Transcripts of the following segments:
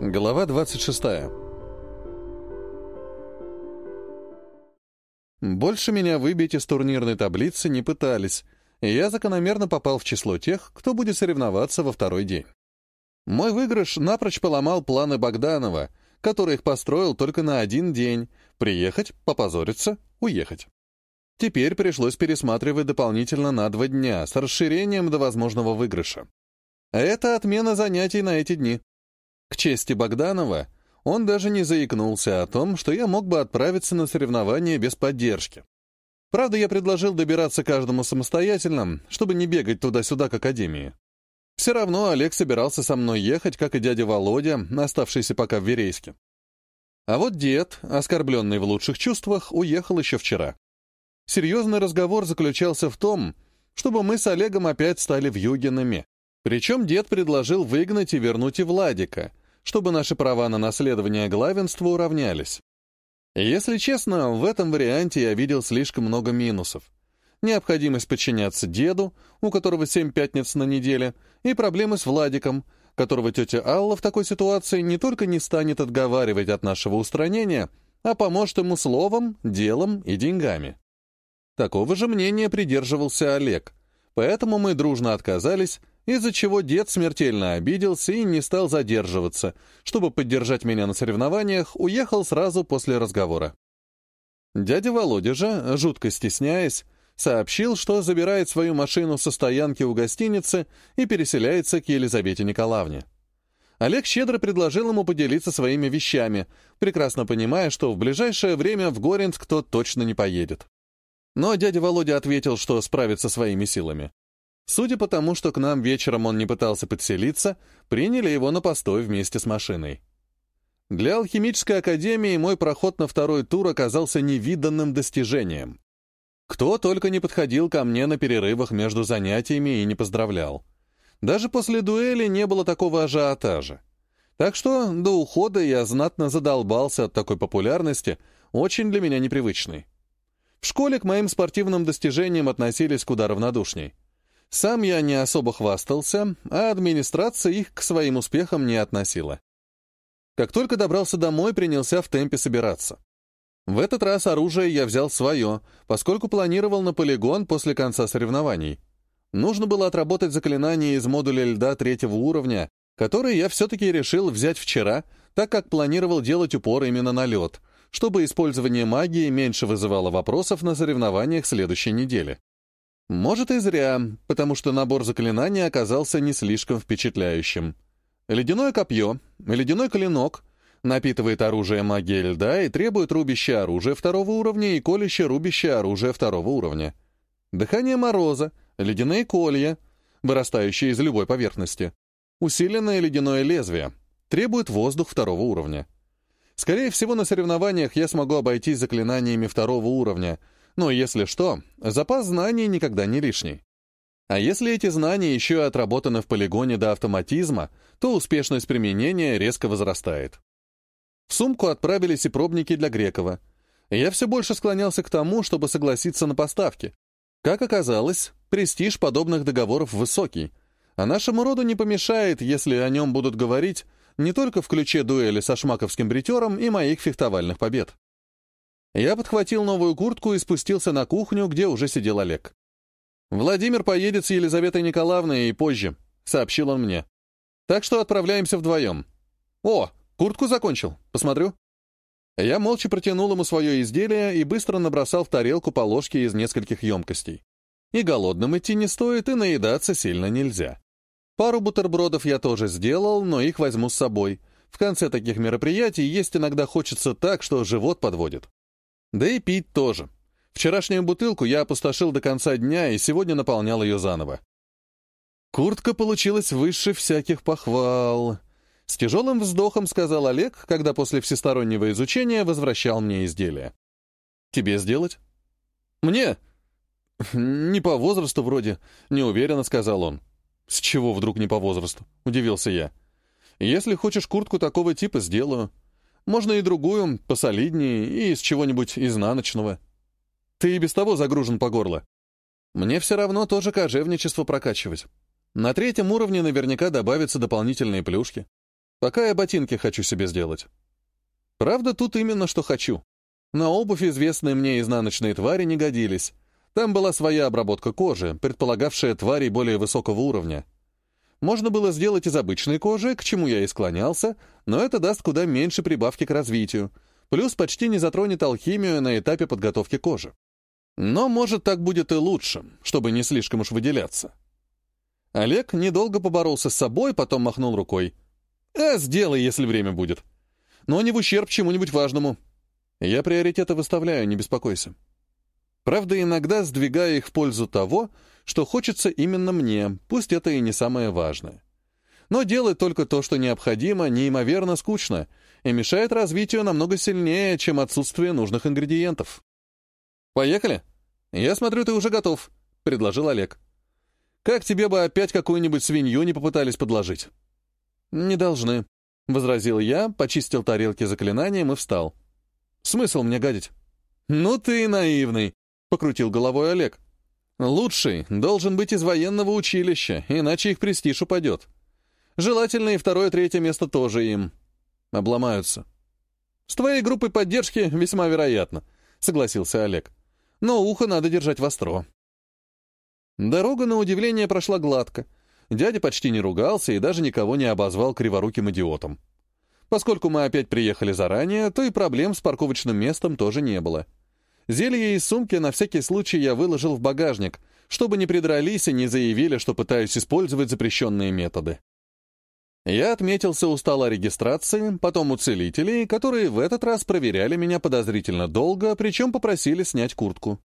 Глава 26. Больше меня выбить из турнирной таблицы не пытались, и я закономерно попал в число тех, кто будет соревноваться во второй день. Мой выигрыш напрочь поломал планы Богданова, который их построил только на один день — приехать, попозориться, уехать. Теперь пришлось пересматривать дополнительно на два дня с расширением до возможного выигрыша. Это отмена занятий на эти дни. К чести Богданова, он даже не заикнулся о том, что я мог бы отправиться на соревнования без поддержки. Правда, я предложил добираться каждому самостоятельно, чтобы не бегать туда-сюда к академии. Все равно Олег собирался со мной ехать, как и дядя Володя, оставшийся пока в Верейске. А вот дед, оскорбленный в лучших чувствах, уехал еще вчера. Серьезный разговор заключался в том, чтобы мы с Олегом опять стали вьюгинами. Причем дед предложил выгнать и вернуть и Владика, чтобы наши права на наследование главенства уравнялись. Если честно, в этом варианте я видел слишком много минусов. Необходимость подчиняться деду, у которого семь пятниц на неделе, и проблемы с Владиком, которого тетя Алла в такой ситуации не только не станет отговаривать от нашего устранения, а поможет ему словом, делом и деньгами. Такого же мнения придерживался Олег, поэтому мы дружно отказались из-за чего дед смертельно обиделся и не стал задерживаться, чтобы поддержать меня на соревнованиях, уехал сразу после разговора. Дядя Володя же, жутко стесняясь, сообщил, что забирает свою машину со стоянки у гостиницы и переселяется к Елизавете Николаевне. Олег щедро предложил ему поделиться своими вещами, прекрасно понимая, что в ближайшее время в Горинск тот точно не поедет. Но дядя Володя ответил, что справится своими силами. Судя по тому, что к нам вечером он не пытался подселиться, приняли его на постой вместе с машиной. Для алхимической академии мой проход на второй тур оказался невиданным достижением. Кто только не подходил ко мне на перерывах между занятиями и не поздравлял. Даже после дуэли не было такого ажиотажа. Так что до ухода я знатно задолбался от такой популярности, очень для меня непривычной. В школе к моим спортивным достижениям относились куда равнодушней. Сам я не особо хвастался, а администрация их к своим успехам не относила. Как только добрался домой, принялся в темпе собираться. В этот раз оружие я взял свое, поскольку планировал на полигон после конца соревнований. Нужно было отработать заклинание из модуля льда третьего уровня, который я все-таки решил взять вчера, так как планировал делать упор именно на лед, чтобы использование магии меньше вызывало вопросов на соревнованиях следующей недели. Может и зря, потому что набор заклинаний оказался не слишком впечатляющим. Ледяное копье, ледяной клинок напитывает оружие магии льда и требует рубящее оружие второго уровня и колющее рубящее оружие второго уровня. Дыхание мороза, ледяные колья, вырастающие из любой поверхности. Усиленное ледяное лезвие, требует воздух второго уровня. Скорее всего, на соревнованиях я смогу обойтись заклинаниями второго уровня — но если что, запас знаний никогда не лишний. А если эти знания еще отработаны в полигоне до автоматизма, то успешность применения резко возрастает. В сумку отправились и пробники для Грекова. Я все больше склонялся к тому, чтобы согласиться на поставки. Как оказалось, престиж подобных договоров высокий, а нашему роду не помешает, если о нем будут говорить не только в ключе дуэли со шмаковским бритером и моих фехтовальных побед. Я подхватил новую куртку и спустился на кухню, где уже сидел Олег. «Владимир поедет с Елизаветой Николаевной и позже», — сообщил он мне. «Так что отправляемся вдвоем». «О, куртку закончил. Посмотрю». Я молча протянул ему свое изделие и быстро набросал в тарелку по ложке из нескольких емкостей. И голодным идти не стоит, и наедаться сильно нельзя. Пару бутербродов я тоже сделал, но их возьму с собой. В конце таких мероприятий есть иногда хочется так, что живот подводит. Да и пить тоже. Вчерашнюю бутылку я опустошил до конца дня и сегодня наполнял ее заново. Куртка получилась выше всяких похвал. С тяжелым вздохом сказал Олег, когда после всестороннего изучения возвращал мне изделие. «Тебе сделать?» «Мне?» «Не по возрасту вроде», — неуверенно сказал он. «С чего вдруг не по возрасту?» — удивился я. «Если хочешь куртку такого типа, сделаю. Можно и другую, посолиднее, и из чего-нибудь изнаночного. Ты и без того загружен по горло. Мне все равно тоже кожевничество прокачивать. На третьем уровне наверняка добавятся дополнительные плюшки. Пока я ботинки хочу себе сделать. Правда, тут именно что хочу. На обувь известные мне изнаночные твари не годились. Там была своя обработка кожи, предполагавшая тварей более высокого уровня. Можно было сделать из обычной кожи, к чему я и склонялся, но это даст куда меньше прибавки к развитию, плюс почти не затронет алхимию на этапе подготовки кожи. Но, может, так будет и лучше, чтобы не слишком уж выделяться. Олег недолго поборолся с собой, потом махнул рукой. «А, сделай, если время будет. Но не в ущерб чему-нибудь важному. Я приоритеты выставляю, не беспокойся. Правда, иногда сдвигаю их в пользу того, что хочется именно мне, пусть это и не самое важное. Но делать только то, что необходимо, неимоверно скучно и мешает развитию намного сильнее, чем отсутствие нужных ингредиентов. «Поехали? Я смотрю, ты уже готов», — предложил Олег. Как тебе бы опять какую-нибудь свинью не попытались подложить?» «Не должны», — возразил я, почистил тарелки заклинанием и встал. «Смысл мне гадить?» «Ну ты наивный», — покрутил головой Олег. «Лучший должен быть из военного училища, иначе их престиж упадет. Желательно и второе-третье место тоже им. Обломаются». «С твоей группой поддержки весьма вероятно», — согласился Олег. «Но ухо надо держать востро». Дорога, на удивление, прошла гладко. Дядя почти не ругался и даже никого не обозвал криворуким идиотом. Поскольку мы опять приехали заранее, то и проблем с парковочным местом тоже не было. Зелье из сумки на всякий случай я выложил в багажник, чтобы не придрались и не заявили, что пытаюсь использовать запрещенные методы. Я отметился у стола регистрации, потом у целителей, которые в этот раз проверяли меня подозрительно долго, причем попросили снять куртку.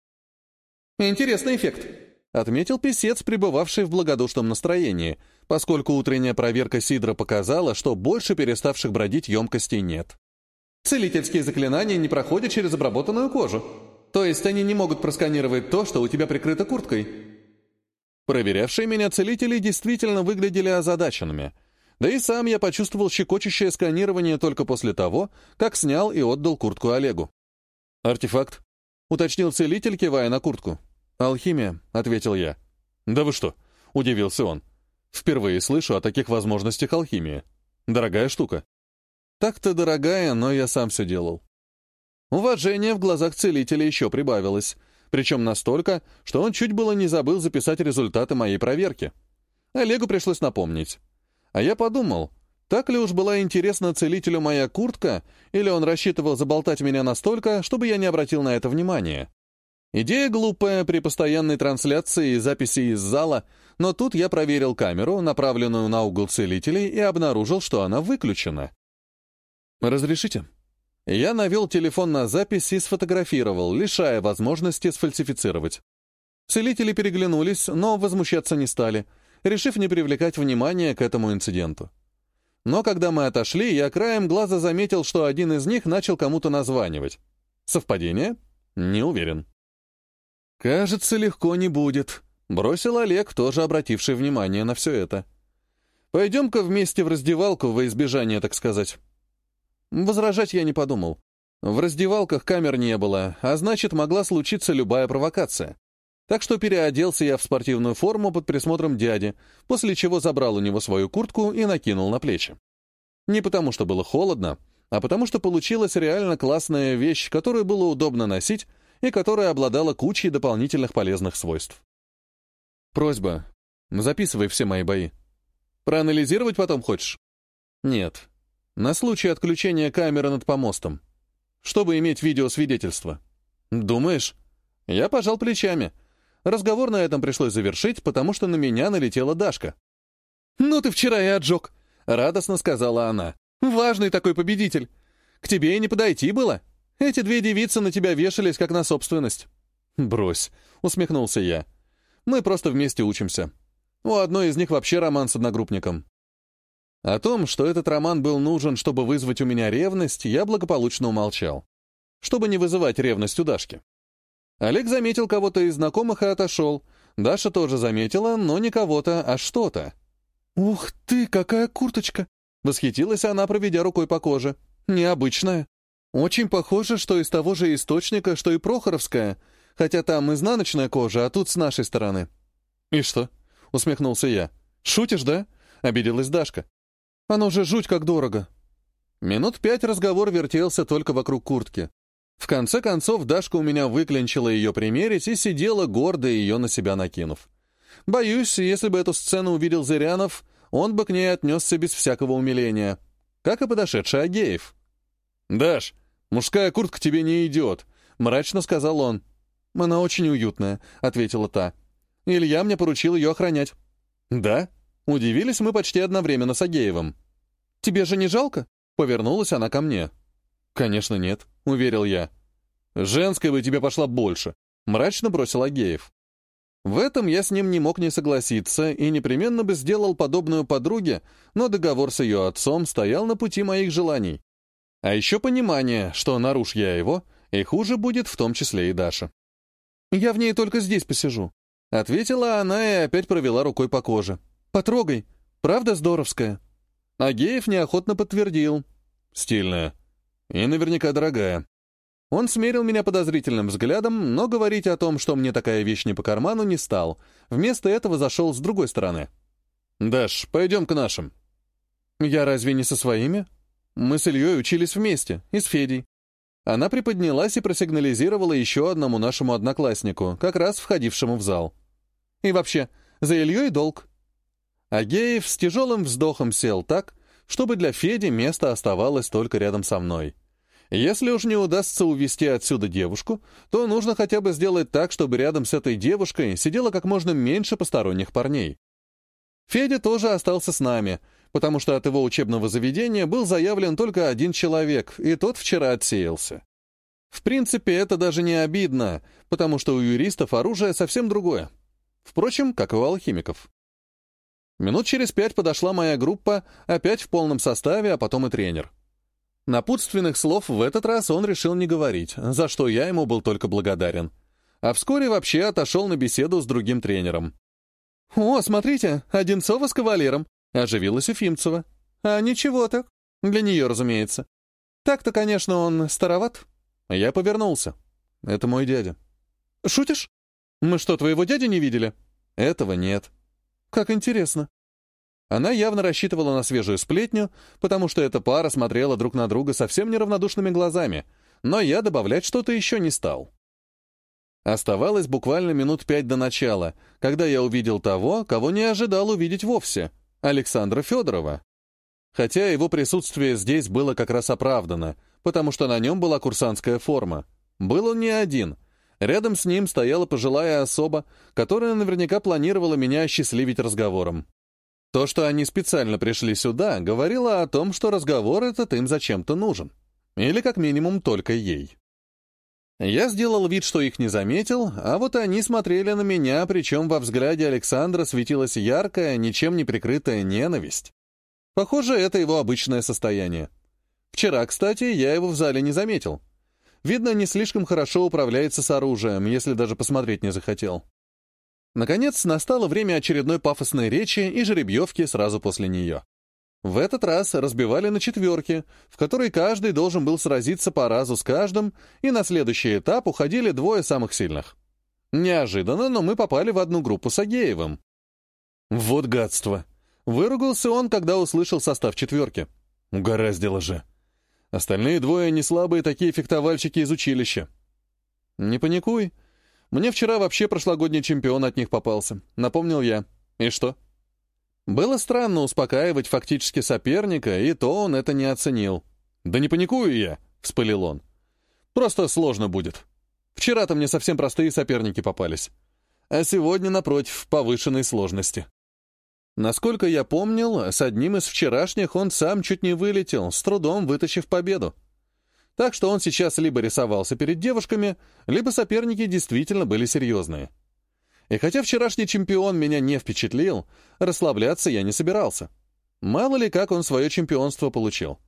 «Интересный эффект», отметил писец, пребывавший в благодушном настроении, поскольку утренняя проверка Сидра показала, что больше переставших бродить емкостей нет. Целительские заклинания не проходят через обработанную кожу, то есть они не могут просканировать то, что у тебя прикрыто курткой. Проверявшие меня целители действительно выглядели озадаченными, да и сам я почувствовал щекочущее сканирование только после того, как снял и отдал куртку Олегу. «Артефакт», — уточнил целитель, кивая на куртку. «Алхимия», — ответил я. «Да вы что?» — удивился он. «Впервые слышу о таких возможностях алхимии. Дорогая штука». «Так-то дорогая, но я сам все делал». Уважение в глазах целителя еще прибавилось, причем настолько, что он чуть было не забыл записать результаты моей проверки. Олегу пришлось напомнить. А я подумал, так ли уж была интересна целителю моя куртка, или он рассчитывал заболтать меня настолько, чтобы я не обратил на это внимания. Идея глупая при постоянной трансляции и записи из зала, но тут я проверил камеру, направленную на угол целителей, и обнаружил, что она выключена. «Разрешите?» Я навел телефон на запись и сфотографировал, лишая возможности сфальсифицировать. Целители переглянулись, но возмущаться не стали, решив не привлекать внимания к этому инциденту. Но когда мы отошли, я краем глаза заметил, что один из них начал кому-то названивать. Совпадение? Не уверен. «Кажется, легко не будет», — бросил Олег, тоже обративший внимание на все это. «Пойдем-ка вместе в раздевалку во избежание, так сказать». Возражать я не подумал. В раздевалках камер не было, а значит, могла случиться любая провокация. Так что переоделся я в спортивную форму под присмотром дяди, после чего забрал у него свою куртку и накинул на плечи. Не потому что было холодно, а потому что получилась реально классная вещь, которую было удобно носить, и которая обладала кучей дополнительных полезных свойств. Просьба. Записывай все мои бои. Проанализировать потом хочешь? Нет. На случай отключения камеры над помостом. Чтобы иметь видеосвидетельство. Думаешь? Я пожал плечами. Разговор на этом пришлось завершить, потому что на меня налетела Дашка. «Ну ты вчера и отжег», — радостно сказала она. «Важный такой победитель. К тебе и не подойти было». Эти две девицы на тебя вешались, как на собственность». «Брось», — усмехнулся я. «Мы просто вместе учимся. У одной из них вообще роман с одногруппником». О том, что этот роман был нужен, чтобы вызвать у меня ревность, я благополучно умолчал. Чтобы не вызывать ревность у Дашки. Олег заметил кого-то из знакомых и отошел. Даша тоже заметила, но не кого-то, а что-то. «Ух ты, какая курточка!» — восхитилась она, проведя рукой по коже. «Необычная». Очень похоже, что из того же источника, что и Прохоровская, хотя там изнаночная кожа, а тут с нашей стороны. «И что?» — усмехнулся я. «Шутишь, да?» — обиделась Дашка. Оно же жуть как дорого. Минут пять разговор вертелся только вокруг куртки. В конце концов, Дашка у меня выклинчила ее примерить и сидела, гордо ее на себя накинув. Боюсь, если бы эту сцену увидел Зырянов, он бы к ней отнесся без всякого умиления, как и подошедший Агеев. «Даш, мужская куртка тебе не идет», — мрачно сказал он. «Она очень уютная», — ответила та. «Илья мне поручил ее охранять». «Да?» — удивились мы почти одновременно с Агеевым. «Тебе же не жалко?» — повернулась она ко мне. «Конечно нет», — уверил я. «Женская бы тебе пошла больше», — мрачно бросил Агеев. В этом я с ним не мог не согласиться и непременно бы сделал подобную подруге, но договор с ее отцом стоял на пути моих желаний. А еще понимание, что наруш я его, и хуже будет в том числе и Даша. «Я в ней только здесь посижу», — ответила она и опять провела рукой по коже. «Потрогай. Правда здоровская?» Агеев неохотно подтвердил. «Стильная. И наверняка дорогая. Он смерил меня подозрительным взглядом, но говорить о том, что мне такая вещь не по карману, не стал. Вместо этого зашел с другой стороны. «Даш, пойдем к нашим». «Я разве не со своими?» «Мы с Ильей учились вместе, и с Федей». Она приподнялась и просигнализировала еще одному нашему однокласснику, как раз входившему в зал. «И вообще, за Ильей долг». Агеев с тяжелым вздохом сел так, чтобы для Феди место оставалось только рядом со мной. Если уж не удастся увести отсюда девушку, то нужно хотя бы сделать так, чтобы рядом с этой девушкой сидело как можно меньше посторонних парней. Федя тоже остался с нами, потому что от его учебного заведения был заявлен только один человек, и тот вчера отсеялся. В принципе, это даже не обидно, потому что у юристов оружие совсем другое. Впрочем, как и у алхимиков. Минут через пять подошла моя группа, опять в полном составе, а потом и тренер. Напутственных слов в этот раз он решил не говорить, за что я ему был только благодарен. А вскоре вообще отошел на беседу с другим тренером. «О, смотрите, Одинцова с кавалером», — оживилась Уфимцева. «А ничего так. Для нее, разумеется. Так-то, конечно, он староват». Я повернулся. «Это мой дядя». «Шутишь? Мы что, твоего дядю не видели?» «Этого нет». Как интересно. Она явно рассчитывала на свежую сплетню, потому что эта пара смотрела друг на друга совсем неравнодушными глазами, но я добавлять что-то еще не стал. Оставалось буквально минут пять до начала, когда я увидел того, кого не ожидал увидеть вовсе — Александра Федорова. Хотя его присутствие здесь было как раз оправдано, потому что на нем была курсантская форма. Был он не один — Рядом с ним стояла пожилая особа, которая наверняка планировала меня осчастливить разговором. То, что они специально пришли сюда, говорило о том, что разговор этот им зачем-то нужен. Или как минимум только ей. Я сделал вид, что их не заметил, а вот они смотрели на меня, причем во взгляде Александра светилась яркая, ничем не прикрытая ненависть. Похоже, это его обычное состояние. Вчера, кстати, я его в зале не заметил. Видно, не слишком хорошо управляется с оружием, если даже посмотреть не захотел. Наконец, настало время очередной пафосной речи и жеребьевки сразу после нее. В этот раз разбивали на четверки, в которой каждый должен был сразиться по разу с каждым, и на следующий этап уходили двое самых сильных. Неожиданно, но мы попали в одну группу с Агеевым. Вот гадство. Выругался он, когда услышал состав четверки. Угораздило же. Остальные двое не слабые такие фехтовальщики из училища. Не паникуй. Мне вчера вообще прошлогодний чемпион от них попался, напомнил я. И что? Было странно успокаивать фактически соперника, и то он это не оценил. «Да не паникую я», — вспылил он. «Просто сложно будет. Вчера-то мне совсем простые соперники попались. А сегодня, напротив, повышенной сложности». Насколько я помнил, с одним из вчерашних он сам чуть не вылетел, с трудом вытащив победу. Так что он сейчас либо рисовался перед девушками, либо соперники действительно были серьезные. И хотя вчерашний чемпион меня не впечатлил, расслабляться я не собирался. Мало ли, как он свое чемпионство получил.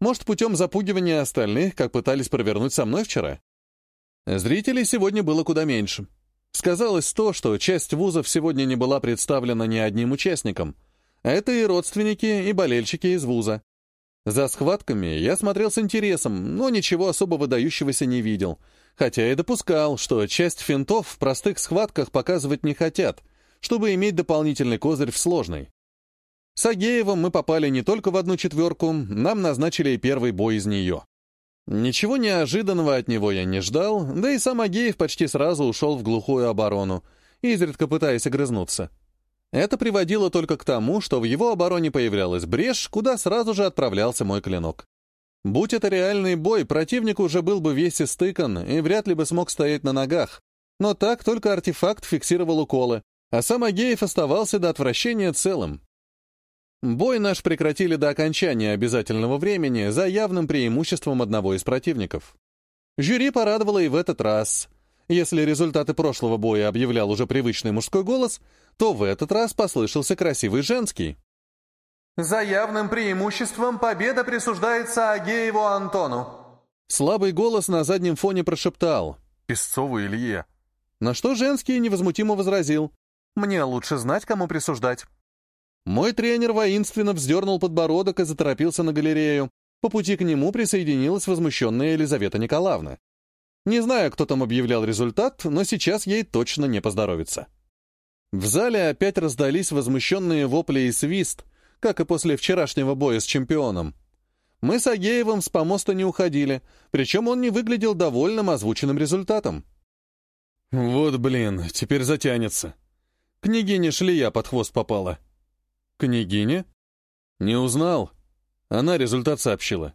Может, путем запугивания остальных, как пытались провернуть со мной вчера? Зрителей сегодня было куда меньше. Сказалось то, что часть вузов сегодня не была представлена ни одним участником. Это и родственники, и болельщики из вуза. За схватками я смотрел с интересом, но ничего особо выдающегося не видел, хотя и допускал, что часть финтов в простых схватках показывать не хотят, чтобы иметь дополнительный козырь в сложной. С Агеевым мы попали не только в одну четверку, нам назначили и первый бой из нее. Ничего неожиданного от него я не ждал, да и сам Агеев почти сразу ушел в глухую оборону, изредка пытаясь огрызнуться. Это приводило только к тому, что в его обороне появлялась брешь, куда сразу же отправлялся мой клинок. Будь это реальный бой, противник уже был бы весь истыкан и вряд ли бы смог стоять на ногах. Но так только артефакт фиксировал уколы, а сам Агеев оставался до отвращения целым. Бой наш прекратили до окончания обязательного времени за явным преимуществом одного из противников. Жюри порадовало и в этот раз. Если результаты прошлого боя объявлял уже привычный мужской голос, то в этот раз послышался красивый женский. «За явным преимуществом победа присуждается Агееву Антону». Слабый голос на заднем фоне прошептал «Песцову Илье». На что женский невозмутимо возразил «Мне лучше знать, кому присуждать». Мой тренер воинственно вздернул подбородок и заторопился на галерею. По пути к нему присоединилась возмущенная Елизавета Николаевна. Не знаю, кто там объявлял результат, но сейчас ей точно не поздоровится. В зале опять раздались возмущенные вопли и свист, как и после вчерашнего боя с чемпионом. Мы с Агеевым с помоста не уходили, причем он не выглядел довольным озвученным результатом. Вот блин, теперь затянется. Княгиня Шлия под хвост попала. «Княгиня?» «Не узнал». Она результат сообщила.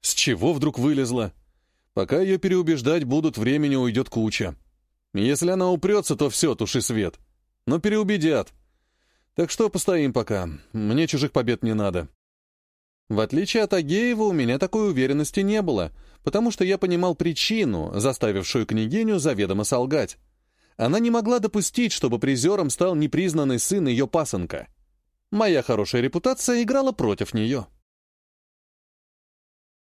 «С чего вдруг вылезла?» «Пока ее переубеждать будут, времени уйдет куча. Если она упрется, то все, туши свет. Но переубедят. Так что постоим пока. Мне чужих побед не надо». В отличие от Агеева, у меня такой уверенности не было, потому что я понимал причину, заставившую княгиню заведомо солгать. Она не могла допустить, чтобы призером стал непризнанный сын ее пасынка. Моя хорошая репутация играла против нее.